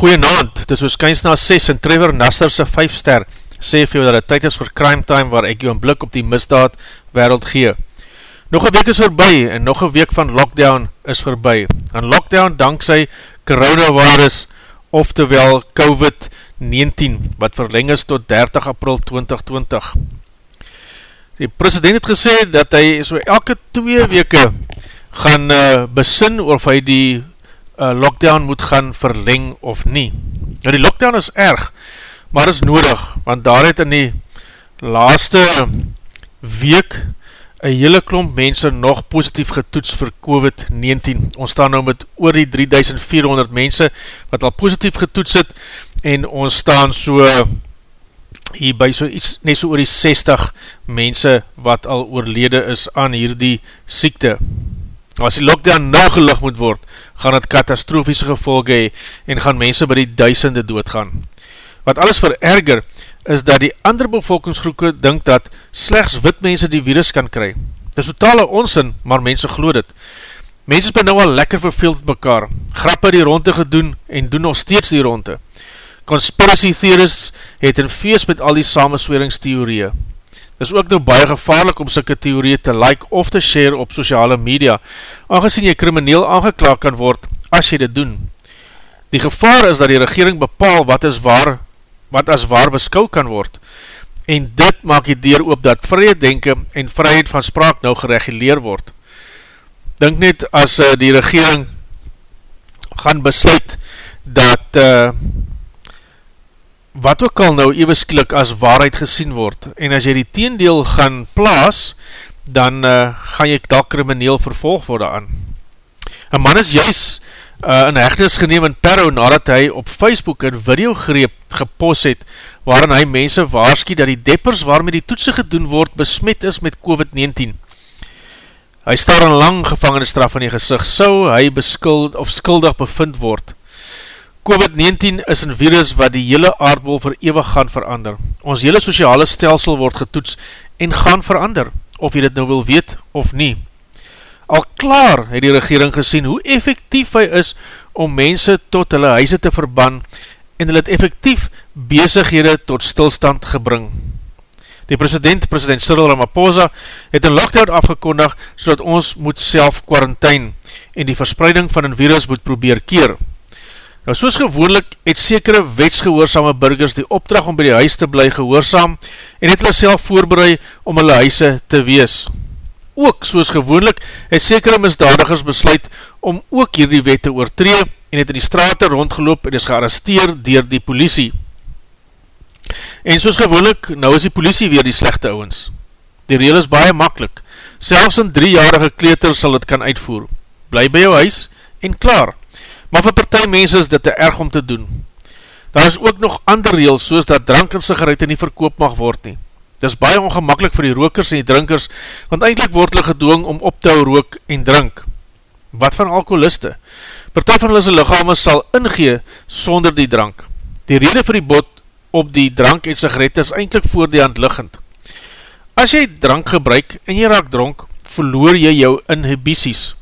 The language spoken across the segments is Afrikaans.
Goeie naand, dit is ooskyns na 6 en Trevor Nasserse 5 ster sê vir jou dat het tyd is vir crime time waar ek jou een blik op die misdaad wereld gee. Nog een week is voorbij en nog een week van lockdown is voorbij. En lockdown dankzij coronavirus, oftewel COVID-19, wat verleng is tot 30 april 2020. Die president het gesê dat hy so elke twee weke gaan uh, besin of hy die uh, lockdown moet gaan verleng of nie. Nou die lockdown is erg, maar is nodig, want daar het in die laaste week een hele klomp mense nog positief getoets vir COVID-19. Ons staan nou met oor die 3400 mense wat al positief getoets het en ons staan so hier by so iets, net so oor die 60 mense wat al oorlede is aan hierdie siekte. As die lockdown nou gelig moet word, gaan het katastrofiese gevolge hee en gaan mense by die duisende doodgaan. Wat alles vererger, is dat die ander bevolkingsgroepen dink dat slechts wit mense die virus kan kry. Dit is totale onsin, maar mense gloed het. Mense is nou al lekker verveeld met mekaar, grappe die ronde gedoen en doen nog steeds die ronde. Conspiracy theorists het een feest met al die samensweringstheorieën. Is ook nou baie gevaarlik om sylke theorieën te like of te share op sociale media, aangezien jy krimineel aangeklaak kan word as jy dit doen. Die gevaar is dat die regering bepaal wat is waar wat as waar beskou kan word. En dit maak die deur op dat vrye denken en vryheid van spraak nou gereguleer word. Dink net as uh, die regering gaan besluit dat uh, wat ook al nou eeuwesklik as waarheid gesien word en as jy die teendeel gaan plaas, dan uh, gaan jy daar krimineel vervolg word aan. Een man is juist uh, in hechtenis geneem in Perro nadat hy op Facebook een videogreep gepost het waarin hy mense waarskie dat die deppers waarmee die toetsen gedoen word besmet is met COVID-19. Hy staar een lang gevangene straf in die gezicht, so hy beskuld of skuldig bevind word. COVID-19 is een virus wat die hele aardbol vir eeuwig gaan verander. Ons hele sociale stelsel word getoets en gaan verander, of jy dit nou wil weet of nie. Al klaar het die regering gesien hoe effectief hy is om mense tot hulle huise te verban en hulle het effectief bezighede tot stilstand gebring. Die president, president Cyril Ramaphosa, het een lockdown afgekondig so ons moet self quarantijn en die verspreiding van een virus moet probeer keer. Nou soos gewoonlik het sekere wetsgehoorsame burgers die opdracht om by die huis te bly gehoorzaam en het hulle self voorbereid om hulle huise te wees ook soos gewoonlik het sekere misdadigers besluit om ook hier die wet te oortree en het in die straat rondgeloop en is gearresteer dier die politie. En soos gewoonlik, nou is die politie weer die slechte ouwens. Die reel is baie makkelijk. Selfs een driejarige kleter sal het kan uitvoer. Bly by jou huis en klaar. Maar vir partij mens is dit te erg om te doen. Daar is ook nog ander reel soos dat drank en sigarette nie verkoop mag word nie. Dit is baie ongemakkelijk vir die rokers en die drinkers, want eindelijk word hulle gedoong om op te hou rook en drink. Wat van alcoholiste? Partij van hulle sy lichame sal ingee sonder die drank. Die rede vir die bot op die drank en sigaret is eindelijk voor die hand liggend. As jy drank gebruik en jy raak dronk, verloor jy jou inhibities.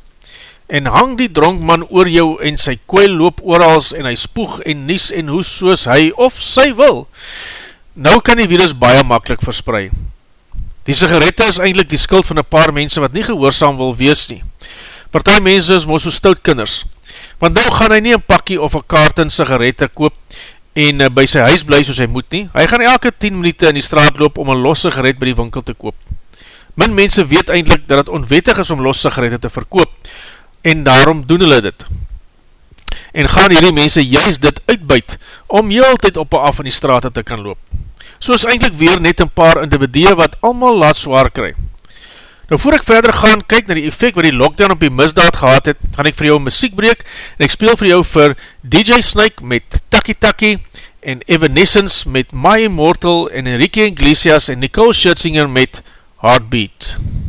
En hang die dronkman oor jou en sy kwijl loop oorals en hy spoeg en nies en hoes soos hy of sy wil. Nou kan die virus baie makkelijk versprei. Die sigarette is eindelijk die skuld van een paar mense wat nie gehoorzaam wil wees nie. Partij mense is moos so stout kinders. Want nou gaan hy nie een pakkie of een kaart in sigarette koop en uh, by sy huis bly soos hy moet nie. Hy gaan elke 10 minuut in die straat loop om een los sigaret by die winkel te koop. Min mense weet eindelijk dat het onwettig is om los sigarette te verkoop en daarom doen hulle dit. En gaan hierdie mense juist dit uitbuit om jy altyd op en af in die straat te kan loop so is eindelijk weer net een paar individue wat allemaal laat zwaar kry. Nou voor ek verder gaan, kyk na die effect wat die lockdown op die misdaad gehad het, gaan ek vir jou muziek breek en ek speel vir jou vir DJ Snake met Taki Taki en Evanescence met My Immortal en Enrique Iglesias en Nicole Scherzinger met Heartbeat. Heartbeat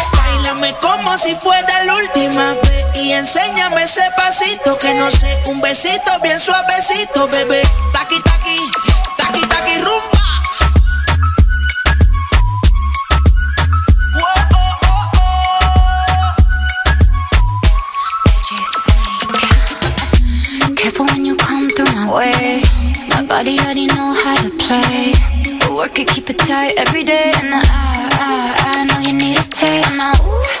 Como si fuera la última vez y enséñame ese pasito que no sé, un besito bien suavecito, bebé. Taqui taqui, taqui taqui rumba. Careful when you come through my way. My body already know how to play. But work it, keep it tight every day. And I, I, I know you need a taste. Now, ooh,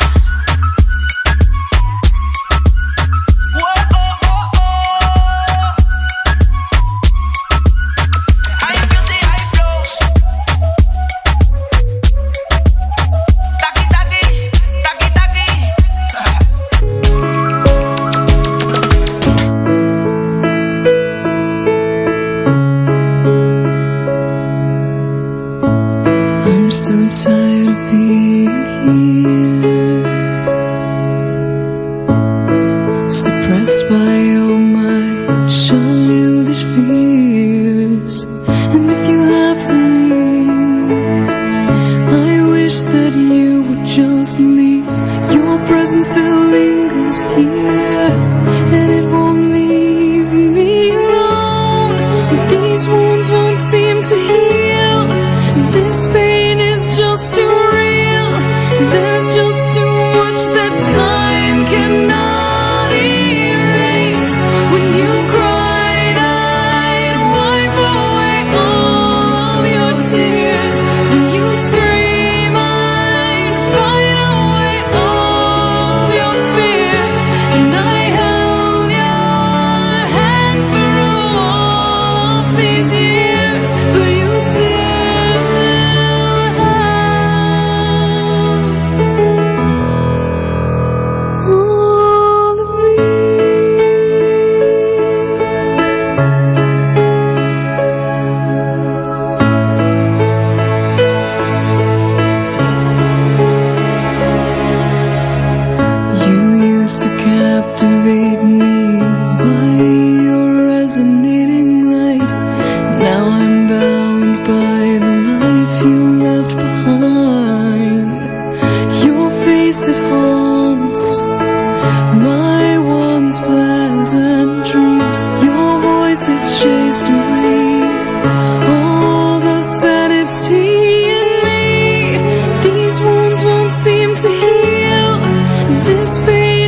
Tired of being here, whisper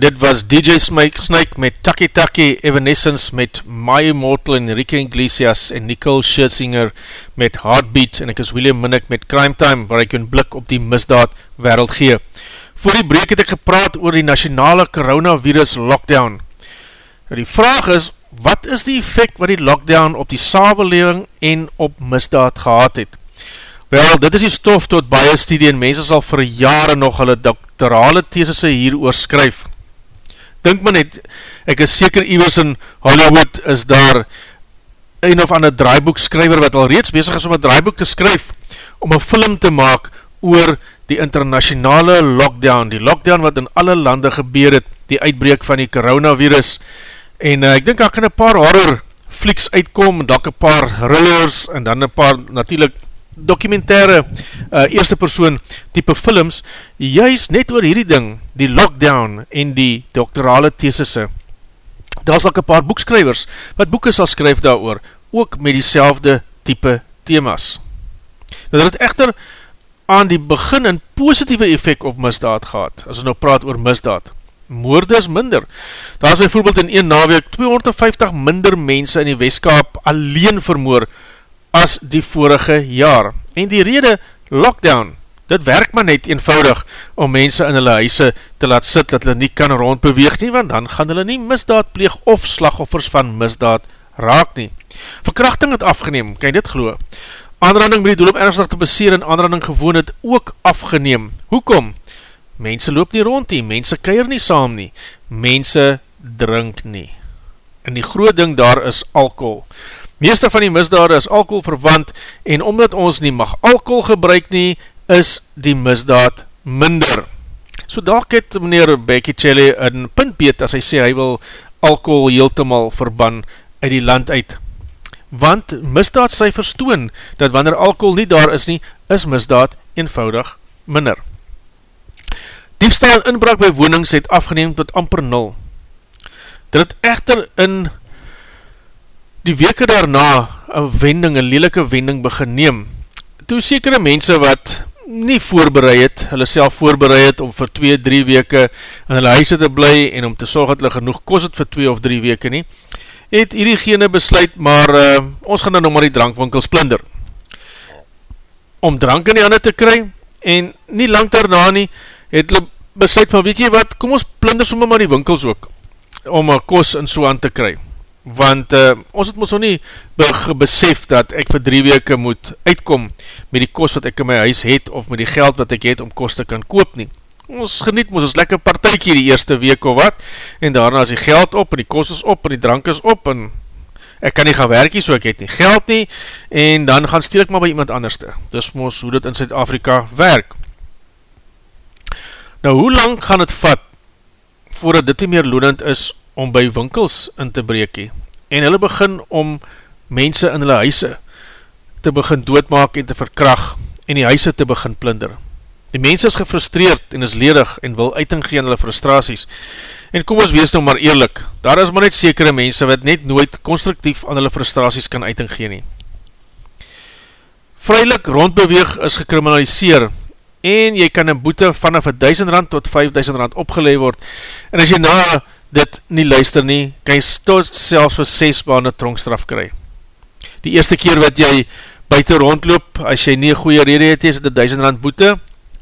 dit was DJ Snake met Taki Taki, Evanescence met My Immortal, Enrique Iglesias en Nicole Scherzinger met Heartbeat, en ek is William Minnick met Crime Time, waar ek een blik op die misdaad wereld gee. Voor die breek het ek gepraat oor die nationale coronavirus lockdown. Die vraag is, wat is die effect wat die lockdown op die samenleving en op misdaad gehad het? Wel, dit is die stof tot baie studie en mense sal vir jare nog hulle doktorale thesisse hier oorskryf dink maar net, ek is seker iwers in Hollywood is daar een of ander draaiboekskryver wat al reeds bezig is om een draaiboek te skryf, om een film te maak oor die internationale lockdown, die lockdown wat in alle lande gebeur het, die uitbreek van die coronavirus, en uh, ek dink ek kan een paar horror flieks uitkom, en dat een paar thrillers, en dan een paar natuurlijk documentaire uh, eerste persoon type films, juist net oor hierdie ding, die lockdown en die doktorale thesisse. Daar is ook een paar boekskrywers wat boeken sal skryf daar oor, ook met die type themas. Nou dat het echter aan die begin een positieve effect op misdaad gehad, as ons nou praat oor misdaad. Moorde is minder. Daar is bijvoorbeeld in een naweek 250 minder mense in die Westkaap alleen vermoor as die vorige jaar. En die rede lockdown, dit werk maar net eenvoudig om mense in hulle huise te laat sit, dat hulle nie kan rondbeweeg nie, want dan gaan hulle nie misdaad pleeg of slagoffers van misdaad raak nie. Verkrachting het afgeneem, kan jy dit geloo? Aanranding met die doel om ernstig te beseer en aanranding gewoon het ook afgeneem. Hoekom? Mense loop nie rond nie, mense keir nie saam nie, mense drink nie. En die groot ding daar is alcohol. Meeste van die misdade is alcohol verwant en omdat ons nie mag alcohol gebruik nie, is die misdaad minder. So dalk het meneer Becky Chelle een punt beet as hy sê hy wil alcohol heeltemal verban uit die land uit. Want misdaad sy verstoon dat wanneer alcohol nie daar is nie, is misdaad eenvoudig minder. Diefstal en inbraak by wonings het afgeneem tot amper nul. Dit het echter in die weke daarna een wending, een lelike wending begin neem, toe sekere mense wat nie voorbereid het, hulle self voorbereid het om vir 2-3 weke in hulle huise te bly en om te sorg dat hulle genoeg kost het vir 2 of 3 weke nie, het hierdie gene besluit, maar uh, ons gaan nou nog maar die drankwinkels plunder. Om drank in die handen te kry, en nie lang daarna nie, het hulle besluit van, weet jy wat, kom ons plunder somme maar die winkels ook, om een kost in so aan te kry want uh, ons het ons nog nie besef dat ek vir drie weke moet uitkom met die kost wat ek in my huis het of met die geld wat ek het om kost te kan koop nie. Ons geniet ons lekker partijkie die eerste week of wat en daarna is die geld op en die kost is op en die drank is op en ek kan nie gaan werkie so ek het nie geld nie en dan gaan steel ek maar by iemand anderste. Dis mos hoe dit in Zuid-Afrika werk. Nou hoe lang gaan het vat voordat dit nie meer loonend is om by winkels in te breekie en hulle begin om mense in hulle huise te begin doodmaak en te verkrag en die huise te begin plinder. Die mense is gefrustreerd en is ledig en wil uiting gee aan hulle frustraties. En kom ons wees nou maar eerlik, daar is maar net sekere mense wat net nooit constructief aan hulle frustraties kan uiting gee nie. Vrylik rondbeweeg is gekriminaliseer en jy kan een boete vanaf 1000 rand tot 5000 rand opgeleid word. En as jy na dit nie luister nie, kan jy tot selfs vir 6 maanden tronkstraf kry. Die eerste keer wat jy buiten rondloop, as jy nie een goeie rede het, is dit 1000 rand boete,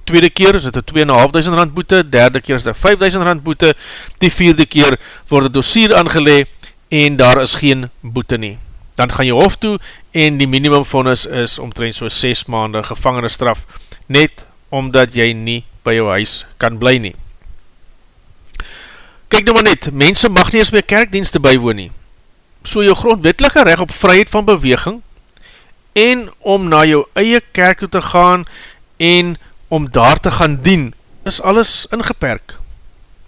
tweede keer is dit 2500 rand boete, derde keer is dit 5000 rand boete, die vierde keer word het dossier aangeleg en daar is geen boete nie. Dan gaan jy hof toe en die minimum vonnis is omtrent so 6 maanden gevangene straf, net omdat jy nie by jou huis kan bly nie. Kijk nou maar net, mense mag nie eens meer kerkdienste bywoon nie. So jou grondwettelike recht op vryheid van beweging en om na jou eie kerk te gaan en om daar te gaan dien, is alles ingeperk.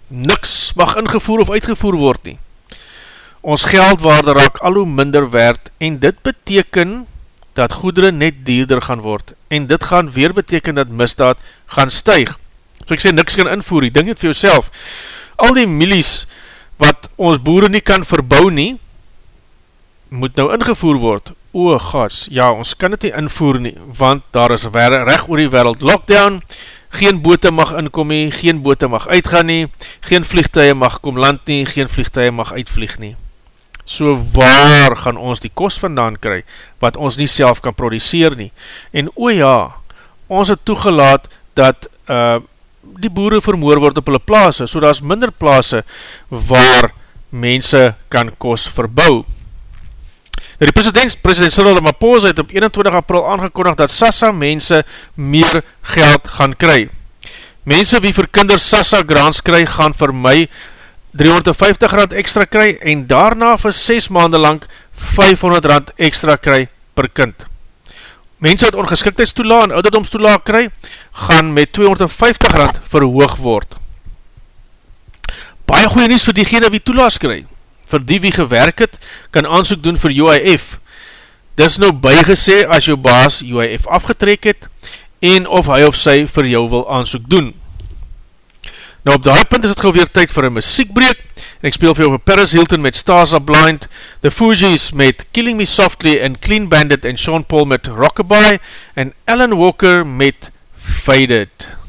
Niks mag ingevoer of uitgevoer word nie. Ons geldwaarde raak al hoe minder werd en dit beteken dat goedere net dierder gaan word en dit gaan weer beteken dat misdaad gaan stuig. So ek sê niks kan invoer, ek dink het vir jouself, al die milies wat ons boere nie kan verbou nie, moet nou ingevoer word. O, gods, ja, ons kan dit nie invoer nie, want daar is recht oor die wereld lockdown, geen bote mag inkom nie, geen bote mag uitgaan nie, geen vliegtuie mag kom land nie, geen vliegtuie mag uitvlieg nie. So waar gaan ons die kost vandaan kry, wat ons nie self kan produceer nie? En o ja, ons het toegelaat dat uh, die boere vermoor word op hulle plaas, so daar is minder plaas waar mense kan kos verbou. Nou die president, president Cyril Ramaphosa het op 21 april aangekondig dat Sassa mense meer geld gaan kry. Mense wie vir kinders Sassa grants kry, gaan vir my 350 rand extra kry en daarna vir 6 maanden lang 500 rand extra kry per kind. Mense wat ongeskiktheidstoela en ouderdomstoela kry, gaan met 250 rand verhoog word. Baie goeie nies vir diegene wie toelaas kry. Vir die wie gewerk het, kan aansoek doen vir UIF. Dis nou bygesê as jou baas UIF afgetrek het, en of hy of sy vir jou wil aansoek doen. Nou op die punt is het geweer tyd vir een muziekbreek, en ek speel vir jou Paris Hilton met Stars Are Blind, The Fugees met Killing Me Softly en Clean Bandit en Sean Paul met Rockabye en Alan Walker met Faded.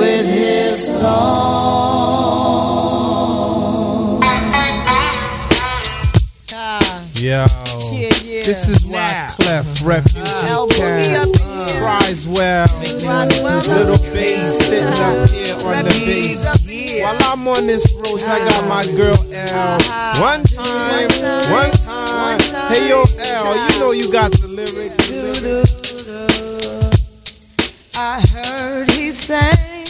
With his song. Yo, this is why Clef Refugee Cat cries well. Little bass sitting up here on the bass. While I'm on this road, I got my uh-huh. girl L. Uh-huh. One time, one time. Hey yo, L, you know you got the lyrics. I heard he sang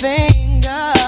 finger.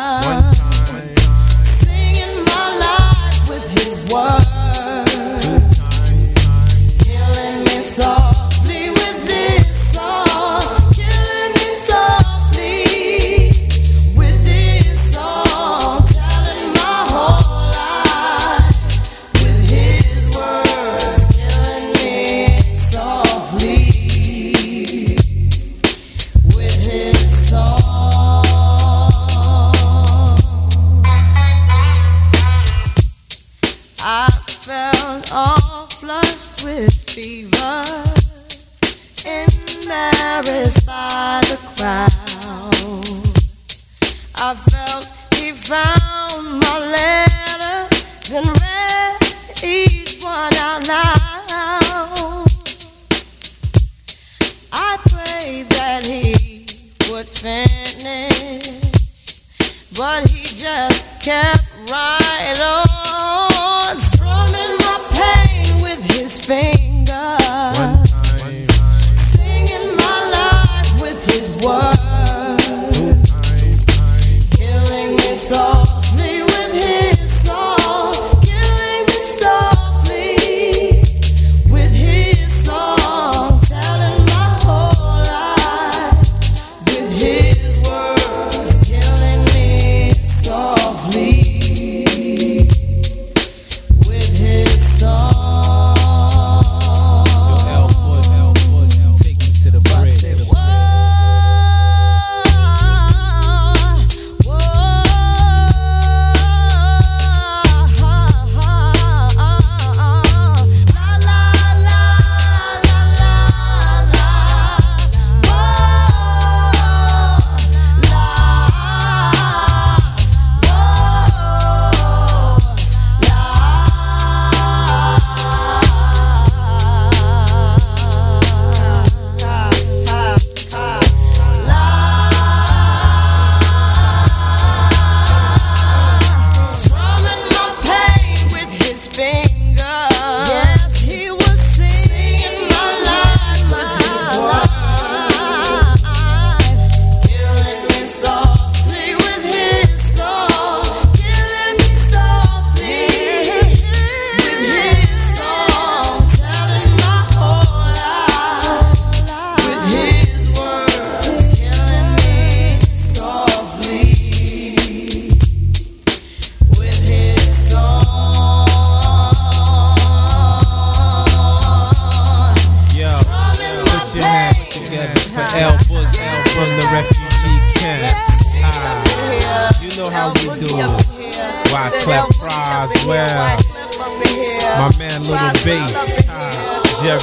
By the crowd. I felt he found my letters and read each one out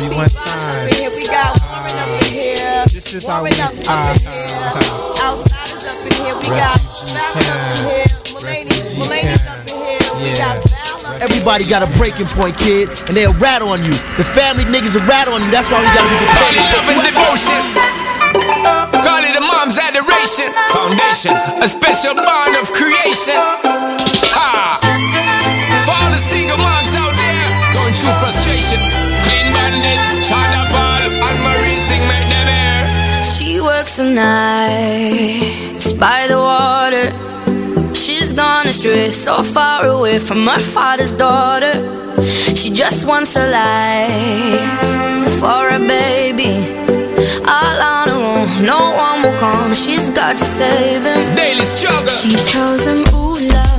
every one time. Here we got Warren up in here. This is Warren how we are. Outsiders up in here. We got Malay. Mulaney's up in here. We got Everybody got a breaking point, kid, and they'll rat on you. The family niggas will rat on you. That's why we gotta be prepared. Love and devotion. Call it a mom's adoration. Foundation, a special bond of creation. Ha! For all the single moms out there going through frustration. Mendes, Shada Paul, and Marie Singh make them air. She works the night by the water. She's gone astray, so far away from her father's daughter. She just wants a life for a baby all on her own. No one will come. She's got to save him. Daily struggle. She tells him, Ooh, love.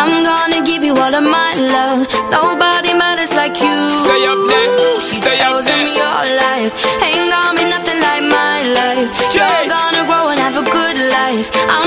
I'm gonna give you all of my love. Nobody matters like you. Stay up there. She Stay up there. your life. Ain't gonna be nothing like my life. You're gonna grow and have a good life. I'm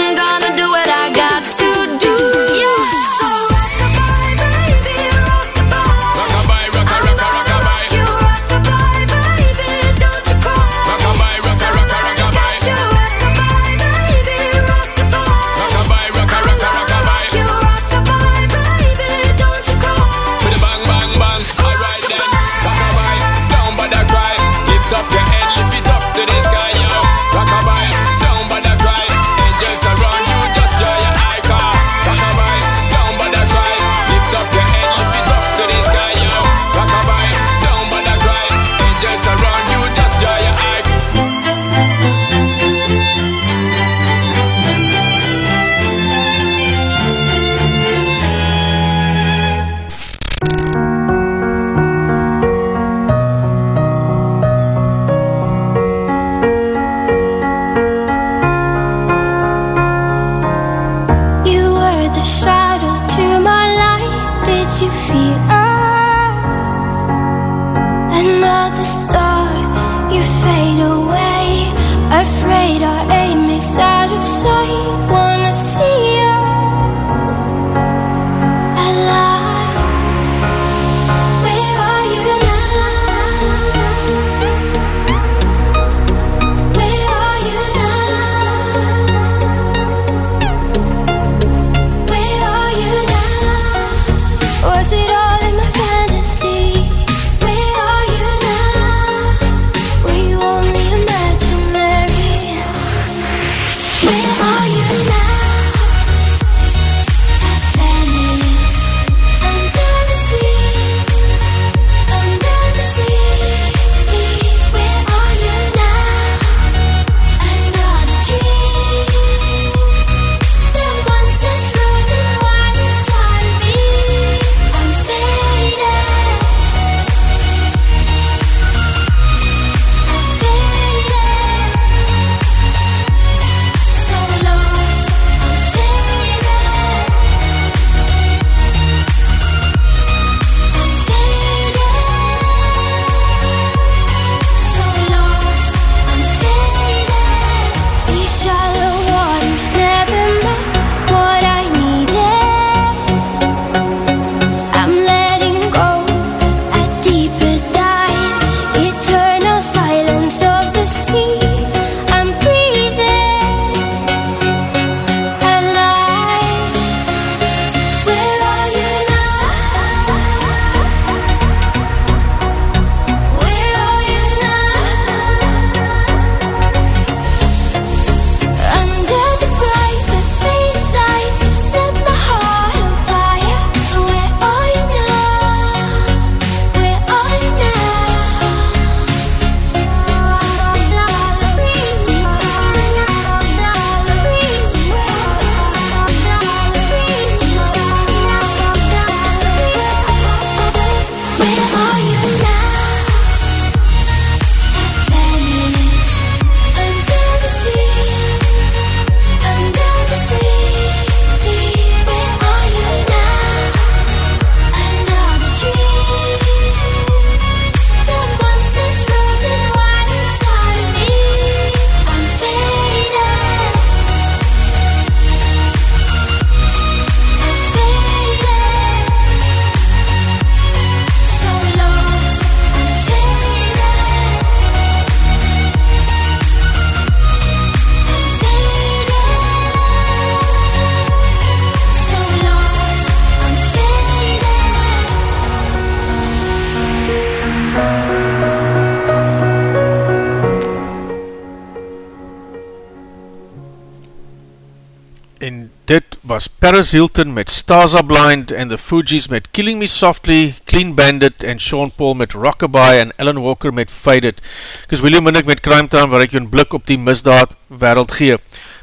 Paris Hilton met Stars Are Blind en The Fugees met Killing Me Softly, Clean Bandit en Sean Paul met Rockabye en Alan Walker met Faded. Ek is William Minnick met Crime Town waar ek jou een blik op die misdaad wereld gee.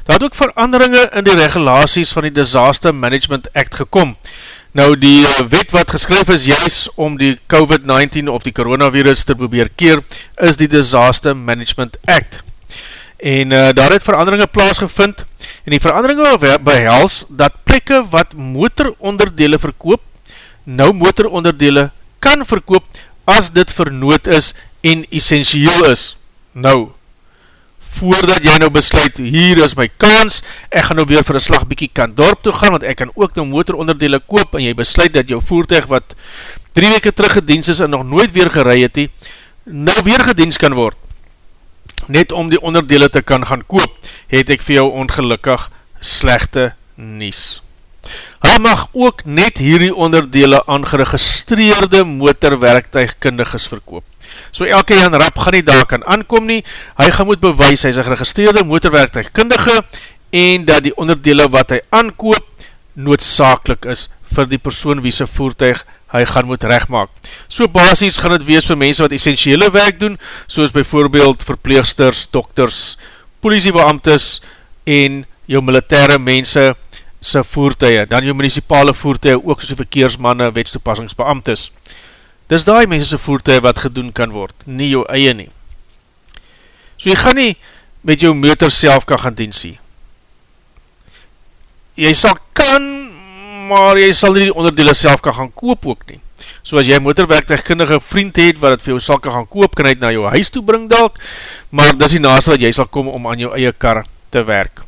Daar het ook veranderinge in die regulaties van die Disaster Management Act gekom. Nou die eh, wet wat geskryf is juist om die COVID-19 of die coronavirus te probeer keer, is die Disaster Management Act. En uh, daar het veranderinge plaasgevind en die veranderinge behels dat plekke wat motoronderdele verkoop, nou motoronderdele kan verkoop as dit vernoot is en essentieel is. Nou, voordat jy nou besluit, hier is my kans, ek gaan nou weer vir een slag bykie kan dorp toe gaan, want ek kan ook nou motoronderdele koop, en jy besluit dat jou voertuig wat drie weke terug gedienst is en nog nooit weer gerei het, nou weer gedienst kan word. Net om die onderdele te kan gaan koop, het ek vir jou ongelukkig slechte nies. Hy mag ook net hierdie onderdele aan geregistreerde motorwerktuigkundiges verkoop. So elke Jan Rap gaan nie daar kan aankom nie, hy gaan moet bewys, hy is een geregistreerde motorwerktuigkundige en dat die onderdele wat hy aankoop noodzakelik is vir die persoon wie sy voertuig hy gaan moet rechtmaak. So basis gaan het wees vir mense wat essentiële werk doen, soos bijvoorbeeld verpleegsters, dokters, politiebeamtes en jou militaire mense sy voertuie, dan jou municipale voertuie, ook soos die verkeersmanne, wetstoepassingsbeamtes. Dis die mense sy voertuie wat gedoen kan word, nie jou eie nie. So jy gaan nie met jou motor self kan gaan diensie. Jy sal kan, maar jy sal nie die onderdele self kan gaan koop ook nie. So as jy motorwerktuigkundige vriend het wat het vir jou sal kan gaan koop, kan hy het na jou huis toe bring dalk, maar dis die naaste wat jy sal kom om aan jou eie kar te werk.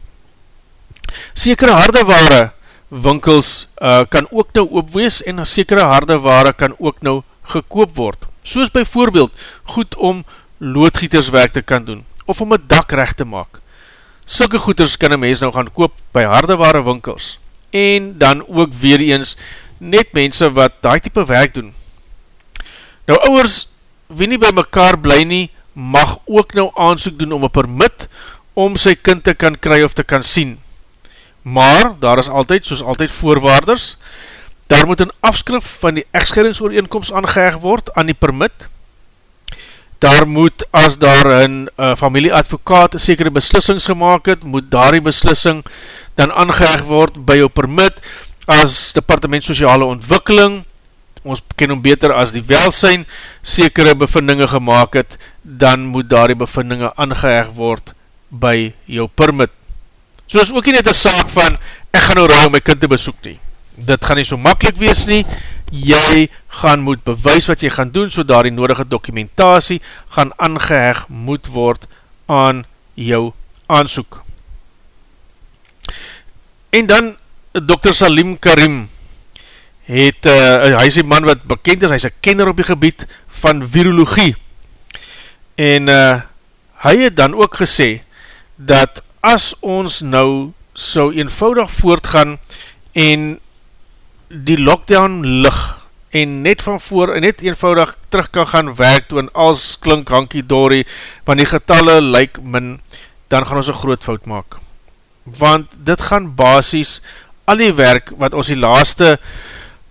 Sekere hardeware winkels uh, kan ook nou opwees en sekere hardeware kan ook nou gekoop word. Soos by voorbeeld goed om loodgieterswerk te kan doen of om een dak recht te maak. Sulke goeders kan een mens nou gaan koop by hardeware winkels en dan ook weer eens net mense wat die type werk doen. Nou ouwers, wie nie by mekaar bly nie, mag ook nou aansoek doen om een permit om sy kind te kan kry of te kan sien maar daar is altyd, soos altyd voorwaarders, daar moet een afskrif van die echtscheidingsooreenkomst aangeheig word aan die permit, daar moet, as daar een uh, familieadvokaat sekere beslissings gemaakt het, moet daar die beslissing dan aangeheig word by jou permit, as departement sociale ontwikkeling, ons ken hom beter as die welsijn, sekere bevindinge gemaakt het, dan moet daar die bevindinge aangeheig word by jou permit. So is ook nie net een saak van, ek gaan nou raai om my kind te besoek nie. Dit gaan nie so makkelijk wees nie, jy gaan moet bewys wat jy gaan doen, so daar die nodige dokumentatie gaan aangeheg moet word aan jou aansoek. En dan, Dr. Salim Karim, het, uh, hy is die man wat bekend is, hy is een kenner op die gebied van virologie. En uh, hy het dan ook gesê, dat as ons nou so eenvoudig voortgaan en die lockdown lig en net van voor en net eenvoudig terug kan gaan werk toe en als klink hankie dorie, want die getalle lyk min, dan gaan ons een groot fout maak. Want dit gaan basis al die werk wat ons die laaste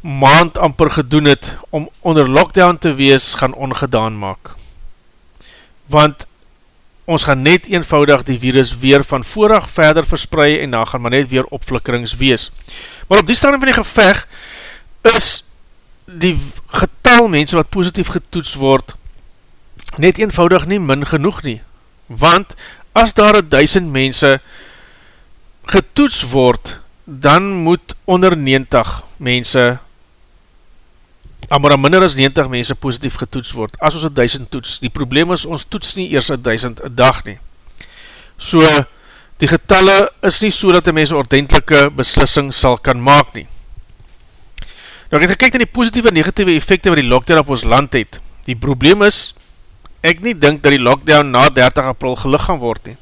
maand amper gedoen het om onder lockdown te wees, gaan ongedaan maak. Want ons gaan net eenvoudig die virus weer van voorag verder versprei en dan gaan maar net weer opflikkerings wees. Maar op die stadium van die geveg is die getal mense wat positief getoets word net eenvoudig nie min genoeg nie. Want as daar een duisend mense getoets word, dan moet onder 90 mense dan minder as 90 mense positief getoets word, as ons 1000 toets. Die probleem is, ons toets nie eers 1000 een dag nie. So, die getalle is nie so dat die mense ordentelike beslissing sal kan maak nie. Nou, ek het gekyk na die positieve en negatieve effecte wat die lockdown op ons land het. Die probleem is, ek nie dink dat die lockdown na 30 april gelig gaan word nie.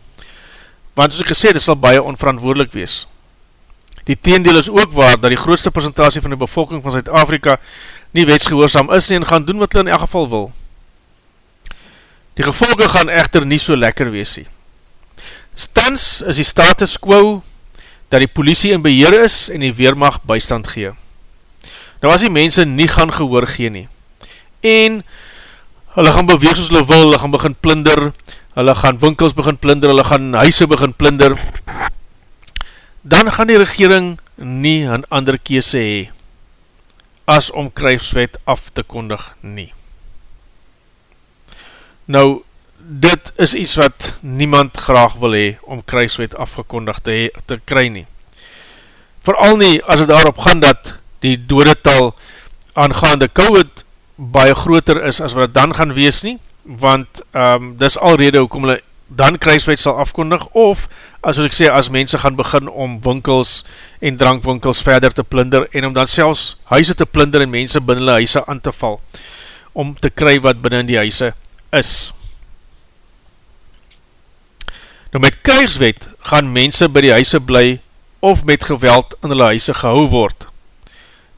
Want soos ek gesê, dit sal baie onverantwoordelik wees. Die teendeel is ook waar, dat die grootste presentatie van die bevolking van Zuid-Afrika nie wetsgehoorsam is en gaan doen wat hulle in elk geval wil. Die gevolge gaan echter nie so lekker wees nie. Stans is die status quo dat die politie in beheer is en die weermacht bystand gee. Nou as die mense nie gaan gehoor gee nie, en hulle gaan beweeg soos hulle wil, hulle gaan begin plinder, hulle gaan winkels begin plinder, hulle gaan huise begin plinder, dan gaan die regering nie een ander kese hee, as om kruiswet af te kondig nie. Nou, dit is iets wat niemand graag wil hee, om kruiswet afgekondig te, hee, te kry nie. Vooral nie, as het daarop gaan dat die dodetal aangaande COVID baie groter is as wat het dan gaan wees nie, want um, dis alrede hoekom hulle dan kruiswet sal afkondig, of, as ek sê, as mense gaan begin om winkels en drankwinkels verder te plinder, en om dan selfs huise te plinder en mense binnen hulle huise aan te val, om te kry wat binnen die huise is. Nou met kruiswet gaan mense by die huise bly of met geweld in hulle huise gehou word.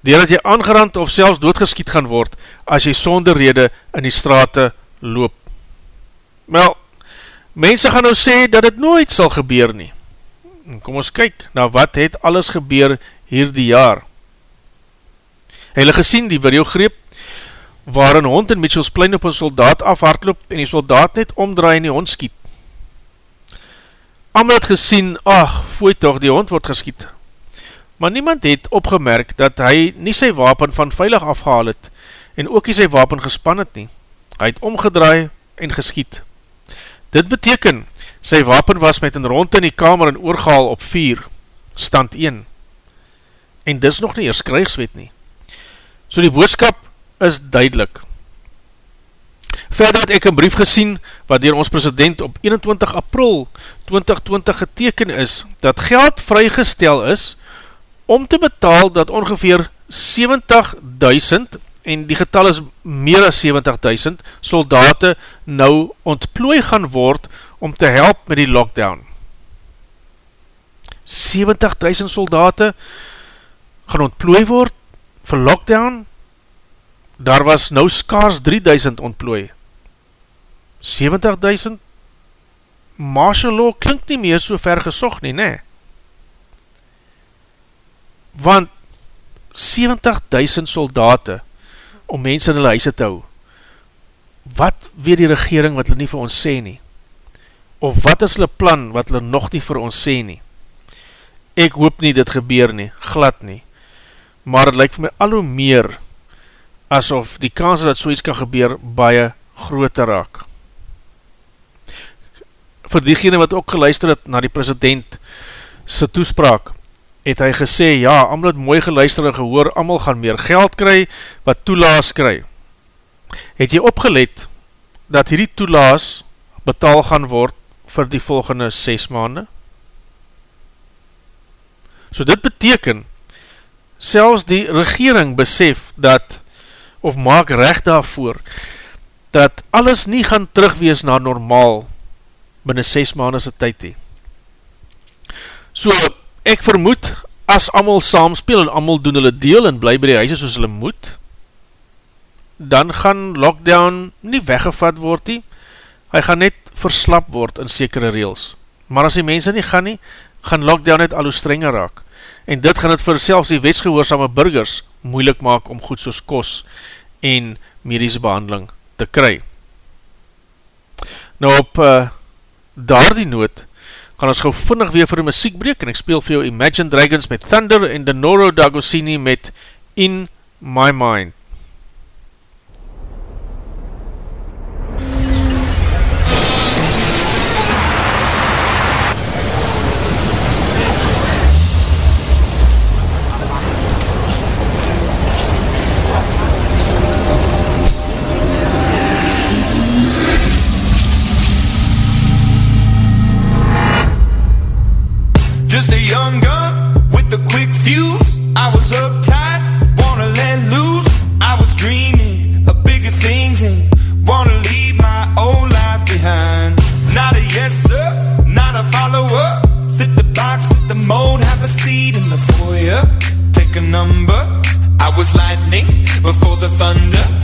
Doordat jy aangerand of selfs doodgeskiet gaan word as jy sonder rede in die strate loop. Wel, mense gaan nou sê dat het nooit sal gebeur nie. Kom ons kyk na wat het alles gebeur hier die jaar. Hulle gesien die video greep waar een hond in Mitchells Plein op een soldaat afhardloop en die soldaat net omdraai en die hond skiet. Amal het gesien, ach, vooi toch, die hond word geskiet. Maar niemand het opgemerk dat hy nie sy wapen van veilig afgehaal het en ook nie sy wapen gespan het nie. Hy het omgedraai en geskiet. Dit beteken, sy wapen was met een rond in die kamer en oorgehaal op 4, stand 1. En dis nog nie eers krijgswet nie. So die boodskap is duidelik. Verder het ek een brief gesien wat dier ons president op 21 april 2020 geteken is dat geld vrygestel is om te betaal dat ongeveer 70.000 en die getal is meer as 70.000 soldate nou ontplooi gaan word om te help met die lockdown. 70.000 soldate gaan ontplooi word vir lockdown daar was nou skaars 3000 ontplooi. 70.000? Martial law klink nie meer so ver gesocht nie, ne? Want 70.000 soldate om mense in hulle huise te hou, wat weet die regering wat hulle nie vir ons sê nie? Of wat is hulle plan wat hulle nog nie vir ons sê nie? Ek hoop nie dit gebeur nie, glad nie. Maar het lyk vir my al hoe meer asof die kans dat so iets kan gebeur baie groter raak. Voor diegene wat ook geluister het na die president sy toespraak, het hy gesê, ja, amal het mooi geluister en gehoor, amal gaan meer geld kry, wat toelaas kry. Het jy opgelet, dat hierdie toelaas betaal gaan word vir die volgende 6 maande? So dit beteken, selfs die regering besef dat of maak recht daarvoor, dat alles nie gaan terugwees na normaal binnen 6 maandese tyd hee. So, ek vermoed, as amal saamspeel en amal doen hulle deel en bly by die huise soos hulle moet, dan gaan lockdown nie weggevat word nie, hy gaan net verslap word in sekere reels. Maar as die mense nie gaan nie, gaan lockdown net al hoe strenger raak. En dit gaan het vir selfs die wetsgehoorsame burgers moeilik maak om goed soos kos en medische behandeling te kry. Nou op uh, daar die noot gaan ons gauw vinnig weer vir die muziek breek en ek speel vir jou Imagine Dragons met Thunder en Denoro Dagosini met In My Mind. was lightning before the thunder.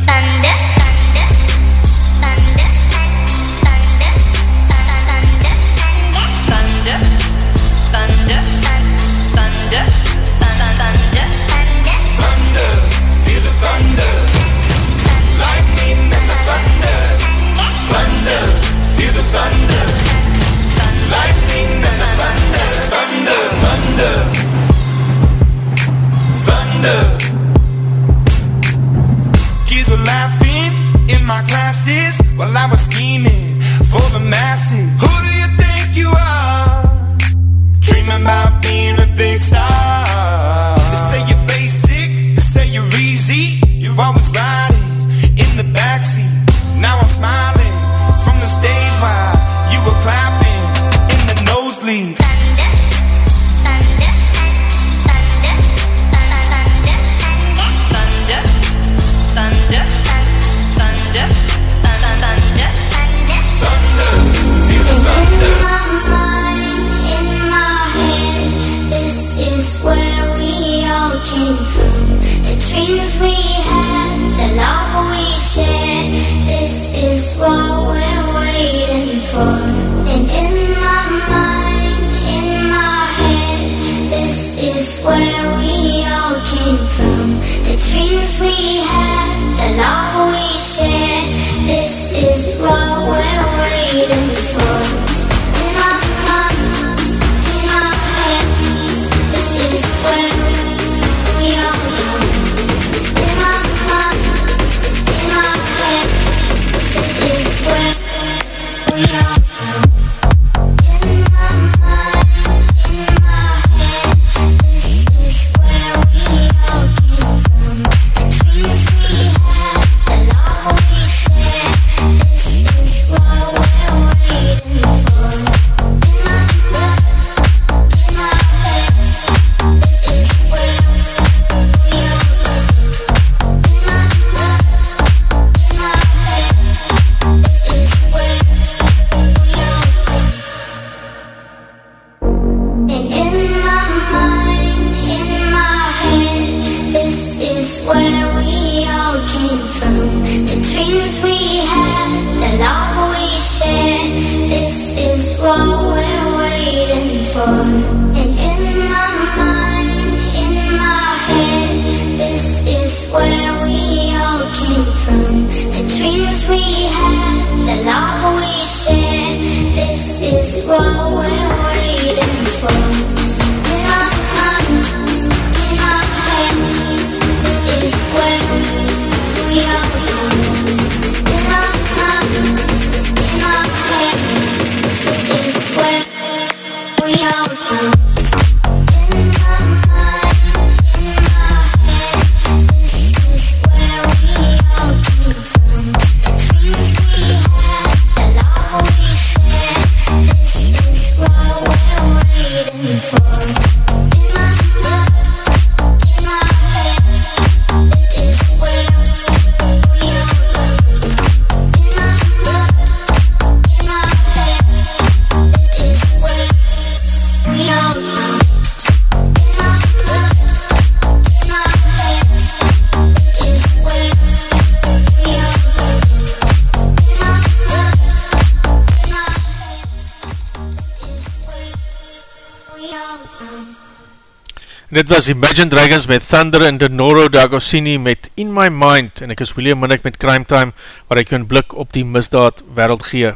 Dit was Imagine Dragons met Thunder en Denoro D'Agostini met In My Mind en ek is William Minnick met Crime Time waar ek jou een blik op die misdaad wereld gee.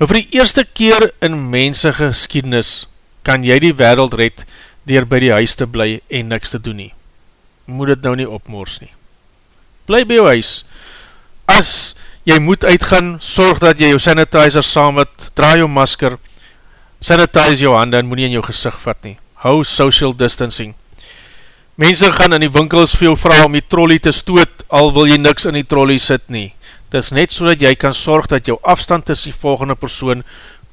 Nou vir die eerste keer in mense geschiedenis kan jy die wereld red dier by die huis te bly en niks te doen nie. Moet dit nou nie opmoors nie. Bly by jou huis. As jy moet uitgaan, sorg dat jy jou sanitizer saam het, draai jou masker, sanitize jou hande en moet nie in jou gezicht vat nie hou social distancing. Mense gaan in die winkels veel vraag om die trolley te stoot, al wil jy niks in die trolley sit nie. Dit is net so dat jy kan sorg dat jou afstand tussen die volgende persoon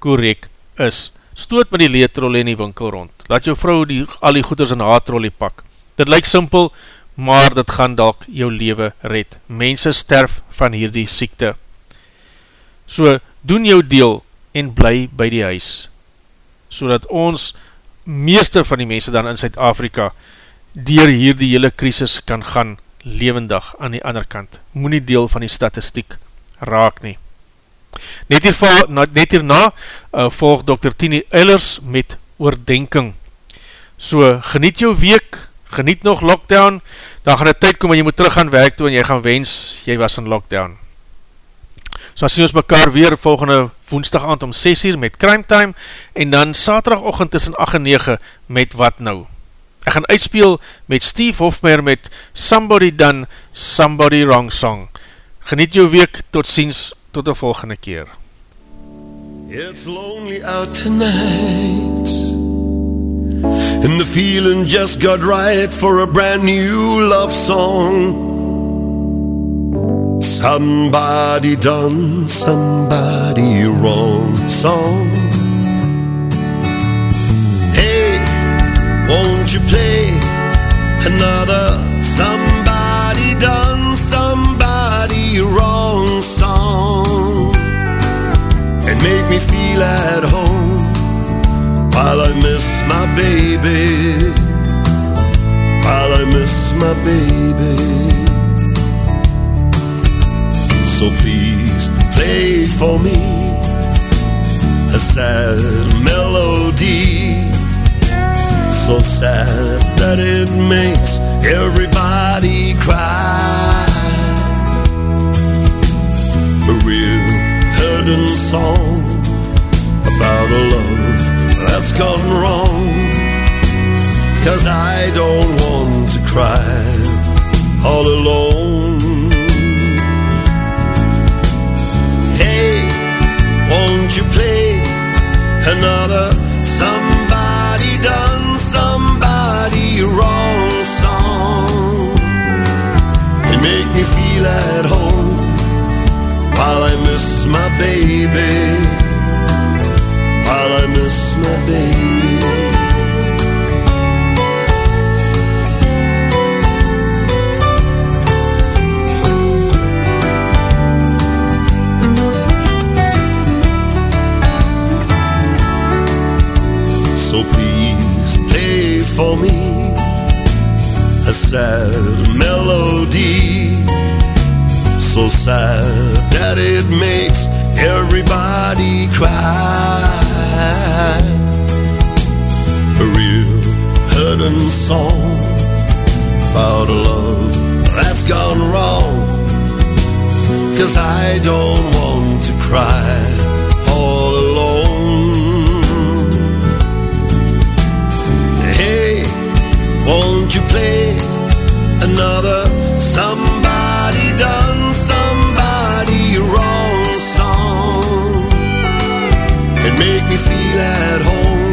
korek is. Stoot met die leetrolley in die winkel rond. Laat jou vrou die, al die goeders in haar trolley pak. Dit lyk simpel, maar dit gaan dalk jou leven red. Mense sterf van hierdie siekte. So, doen jou deel en bly by die huis. So dat ons meeste van die mense dan in Suid-Afrika dier hier die hele krisis kan gaan levendig aan die ander kant. Moe nie deel van die statistiek raak nie. Net, hierva, net hierna uh, volg Dr. Tini Eilers met oordenking. So, geniet jou week, geniet nog lockdown, dan gaan die tyd kom en jy moet terug gaan werk toe en jy gaan wens, jy was in lockdown. So as sien ons mekaar weer volgende woensdag aand om 6 uur met Crime Time en dan saterdagochtend tussen 8 en 9 met Wat Nou. Ek gaan uitspeel met Steve Hofmeer met Somebody Done, Somebody Wrong Song. Geniet jou week, tot ziens, Tot die volgende keer. It's lonely out tonight And the feeling just got right For a brand new love song Somebody done somebody wrong song. Hey, won't you play another Somebody done somebody wrong song? And make me feel at home While I miss my baby. While I miss my baby So please play for me A sad melody. So sad that it makes everybody cry. A real hurting song About a love that's gone wrong. Cause I don't want to cry all alone won't you play another somebody done somebody wrong song? And make me feel at home while I miss my baby. While I miss my baby for me. A sad melody. So sad that it makes everybody cry. A real hurting song About a love that's gone wrong. Cause I don't want to cry won't you play another somebody done somebody wrong song? And make me feel at home